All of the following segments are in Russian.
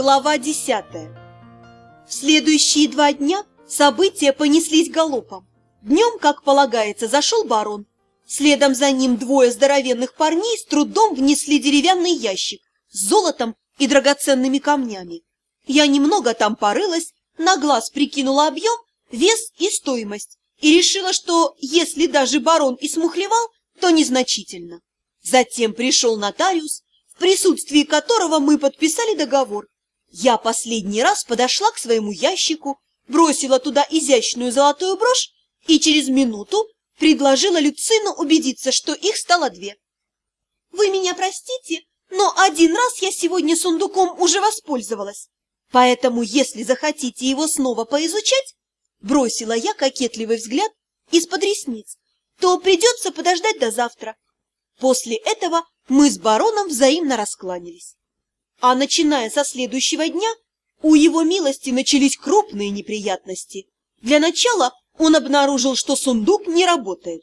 Глава десятая В следующие два дня события понеслись галопом. Днем, как полагается, зашел барон. Следом за ним двое здоровенных парней с трудом внесли деревянный ящик с золотом и драгоценными камнями. Я немного там порылась, на глаз прикинула объем, вес и стоимость и решила, что если даже барон и смухлевал, то незначительно. Затем пришел нотариус, в присутствии которого мы подписали договор. Я последний раз подошла к своему ящику, бросила туда изящную золотую брошь и через минуту предложила Люцину убедиться, что их стало две. «Вы меня простите, но один раз я сегодня сундуком уже воспользовалась, поэтому если захотите его снова поизучать, бросила я кокетливый взгляд из-под ресниц, то придется подождать до завтра. После этого мы с бароном взаимно раскланялись. А начиная со следующего дня, у его милости начались крупные неприятности. Для начала он обнаружил, что сундук не работает.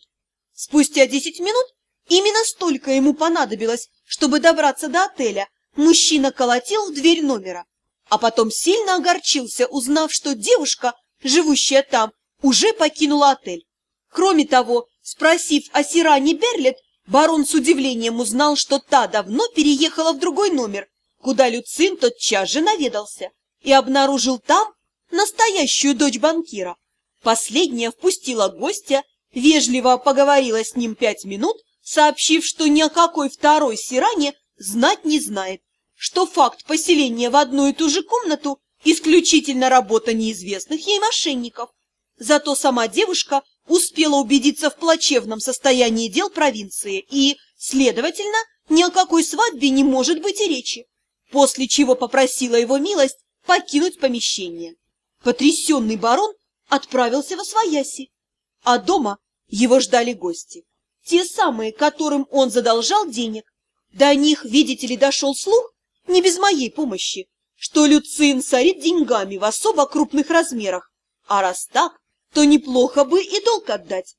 Спустя десять минут, именно столько ему понадобилось, чтобы добраться до отеля, мужчина колотил в дверь номера, а потом сильно огорчился, узнав, что девушка, живущая там, уже покинула отель. Кроме того, спросив о Сиране Берлет, Барон с удивлением узнал, что та давно переехала в другой номер, куда Люцин тотчас же наведался, и обнаружил там настоящую дочь банкира. Последняя впустила гостя, вежливо поговорила с ним пять минут, сообщив, что ни о какой второй Сиране знать не знает, что факт поселения в одну и ту же комнату исключительно работа неизвестных ей мошенников. Зато сама девушка успела убедиться в плачевном состоянии дел провинции и, следовательно, ни о какой свадьбе не может быть и речи, после чего попросила его милость покинуть помещение. Потрясенный барон отправился во свояси, а дома его ждали гости, те самые, которым он задолжал денег. До них, видите ли, дошел слух, не без моей помощи, что Люцин сорит деньгами в особо крупных размерах, а раз так, то неплохо бы и долг отдать.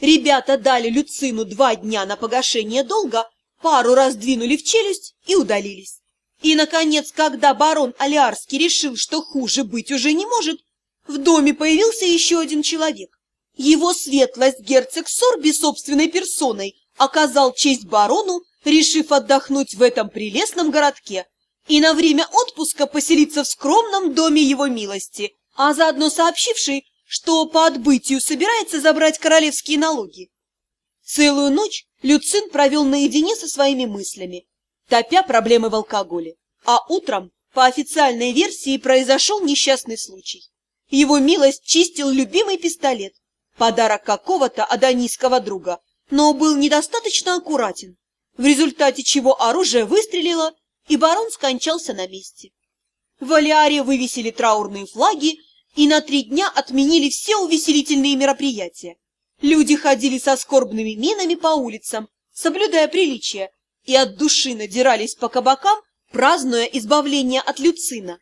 Ребята дали Люцину два дня на погашение долга, пару раз двинули в челюсть и удалились. И, наконец, когда барон Алиарский решил, что хуже быть уже не может, в доме появился еще один человек. Его светлость герцог Сорби собственной персоной оказал честь барону, решив отдохнуть в этом прелестном городке и на время отпуска поселиться в скромном доме его милости, а заодно сообщивший, что по отбытию собирается забрать королевские налоги. Целую ночь Люцин провел наедине со своими мыслями, топя проблемы в алкоголе. А утром, по официальной версии, произошел несчастный случай. Его милость чистил любимый пистолет, подарок какого-то адонийского друга, но был недостаточно аккуратен, в результате чего оружие выстрелило, и барон скончался на месте. В Алиаре вывесили траурные флаги и на три дня отменили все увеселительные мероприятия. Люди ходили со скорбными минами по улицам, соблюдая приличия, и от души надирались по кабакам, празднуя избавление от люцина.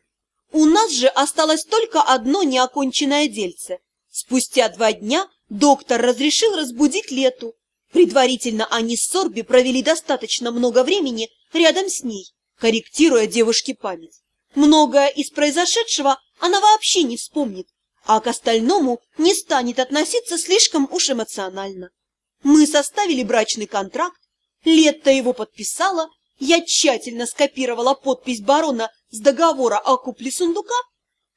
У нас же осталось только одно неоконченное дельце. Спустя два дня доктор разрешил разбудить Лету. Предварительно они с Сорби провели достаточно много времени рядом с ней, корректируя девушке память. Многое из произошедшего она вообще не вспомнит, а к остальному не станет относиться слишком уж эмоционально. Мы составили брачный контракт, Летта его подписала, я тщательно скопировала подпись барона с договора о купле сундука,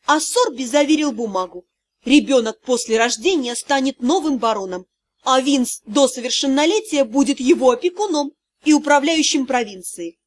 а Сорби заверил бумагу. Ребенок после рождения станет новым бароном, а Винс до совершеннолетия будет его опекуном и управляющим провинцией.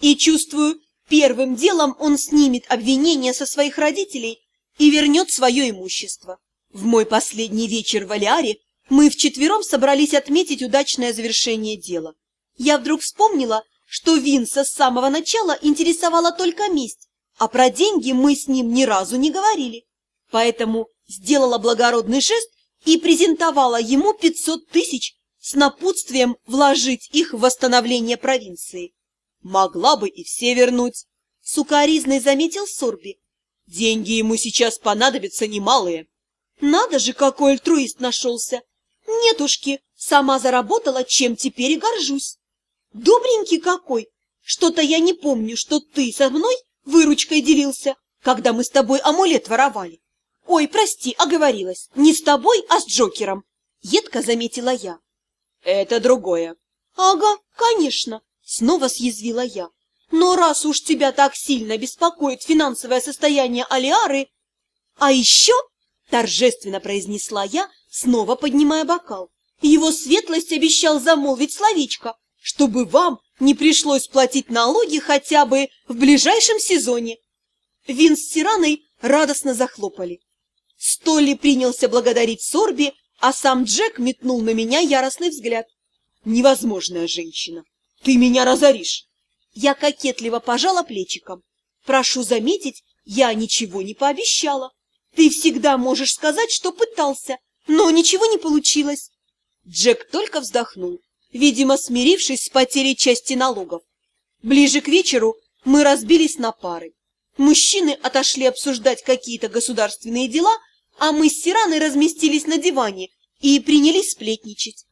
И чувствую, Первым делом он снимет обвинение со своих родителей и вернет свое имущество. В мой последний вечер в Алиаре мы вчетвером собрались отметить удачное завершение дела. Я вдруг вспомнила, что Винса с самого начала интересовала только месть, а про деньги мы с ним ни разу не говорили. Поэтому сделала благородный жест и презентовала ему 500 тысяч с напутствием вложить их в восстановление провинции. Могла бы и все вернуть. Сукаризной заметил Сорби. Деньги ему сейчас понадобятся немалые. Надо же, какой альтруист нашелся. Нетушки, сама заработала, чем теперь и горжусь. Добренький какой. Что-то я не помню, что ты со мной выручкой делился, когда мы с тобой амулет воровали. Ой, прости, оговорилась. Не с тобой, а с Джокером. Едко заметила я. Это другое. Ага, конечно. Снова съязвила я. Но раз уж тебя так сильно беспокоит финансовое состояние Алиары... А еще, торжественно произнесла я, снова поднимая бокал, его светлость обещал замолвить словечко, чтобы вам не пришлось платить налоги хотя бы в ближайшем сезоне. Вин с Сираной радостно захлопали. Столли принялся благодарить Сорби, а сам Джек метнул на меня яростный взгляд. «Невозможная женщина! Ты меня разоришь!» Я кокетливо пожала плечиком. «Прошу заметить, я ничего не пообещала. Ты всегда можешь сказать, что пытался, но ничего не получилось». Джек только вздохнул, видимо, смирившись с потерей части налогов. Ближе к вечеру мы разбились на пары. Мужчины отошли обсуждать какие-то государственные дела, а мы с Сираной разместились на диване и принялись сплетничать.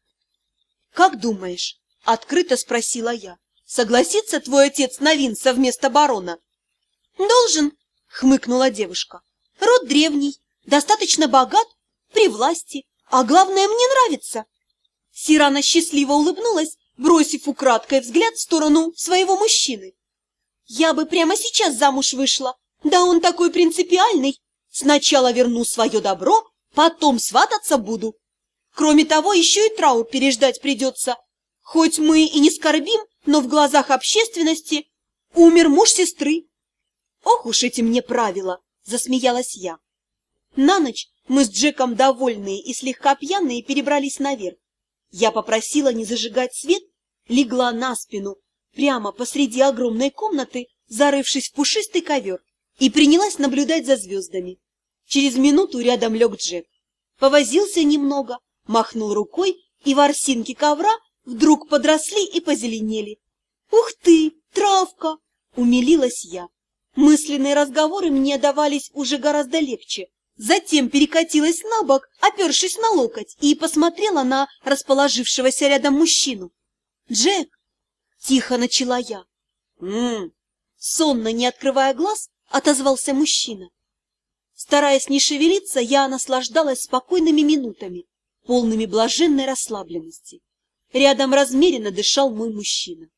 «Как думаешь?» — открыто спросила я. «Согласится твой отец на вин совместо барона?» «Должен», — хмыкнула девушка. «Род древний, достаточно богат, при власти, а главное, мне нравится». Сирана счастливо улыбнулась, бросив украдкой взгляд в сторону своего мужчины. «Я бы прямо сейчас замуж вышла, да он такой принципиальный. Сначала верну свое добро, потом свататься буду. Кроме того, еще и траур переждать придется. Хоть мы и не скорбим, но в глазах общественности умер муж сестры. Ох уж эти мне правила, засмеялась я. На ночь мы с Джеком, довольные и слегка пьяные, перебрались наверх. Я попросила не зажигать свет, легла на спину, прямо посреди огромной комнаты, зарывшись в пушистый ковер, и принялась наблюдать за звездами. Через минуту рядом лег Джек. Повозился немного, махнул рукой, и ворсинки ковра вдруг подросли и позеленели. «Ух ты, травка!» — умилилась я. Мысленные разговоры мне давались уже гораздо легче. Затем перекатилась на бок, опершись на локоть, и посмотрела на расположившегося рядом мужчину. «Джек!» — тихо начала я. «М-м-м!» Сонно, не открывая глаз, отозвался мужчина. Стараясь не шевелиться, я наслаждалась спокойными минутами, полными блаженной расслабленности. Рядом размеренно дышал мой мужчина.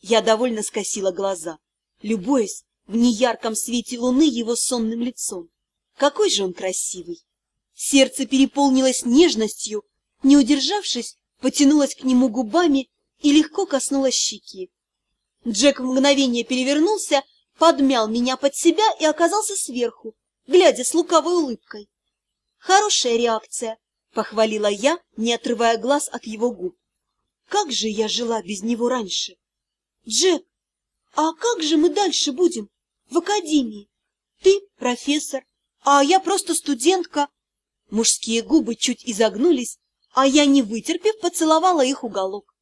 Я довольно скосила глаза, любуясь в неярком свете луны его сонным лицом. Какой же он красивый! Сердце переполнилось нежностью, не удержавшись, потянулось к нему губами и легко коснулось щеки. Джек в мгновение перевернулся, подмял меня под себя и оказался сверху, глядя с лукавой улыбкой. Хорошая реакция, похвалила я, не отрывая глаз от его губ. Как же я жила без него раньше? Джек, а как же мы дальше будем? В академии. Ты профессор, а я просто студентка. Мужские губы чуть изогнулись, а я, не вытерпев, поцеловала их уголок.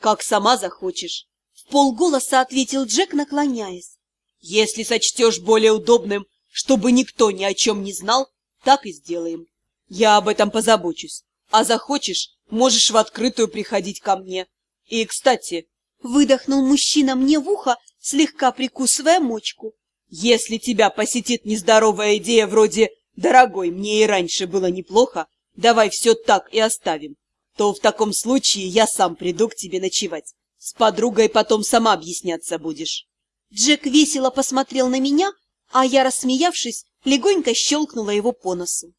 Как сама захочешь. В полголоса ответил Джек, наклоняясь. Если сочтешь более удобным, чтобы никто ни о чем не знал, так и сделаем. Я об этом позабочусь. А захочешь, можешь в открытую приходить ко мне. И, кстати, выдохнул мужчина мне в ухо, слегка прикусывая мочку. Если тебя посетит нездоровая идея вроде «Дорогой, мне и раньше было неплохо, давай все так и оставим», то в таком случае я сам приду к тебе ночевать. С подругой потом сама объясняться будешь. Джек весело посмотрел на меня, а я, рассмеявшись, легонько щелкнула его по носу.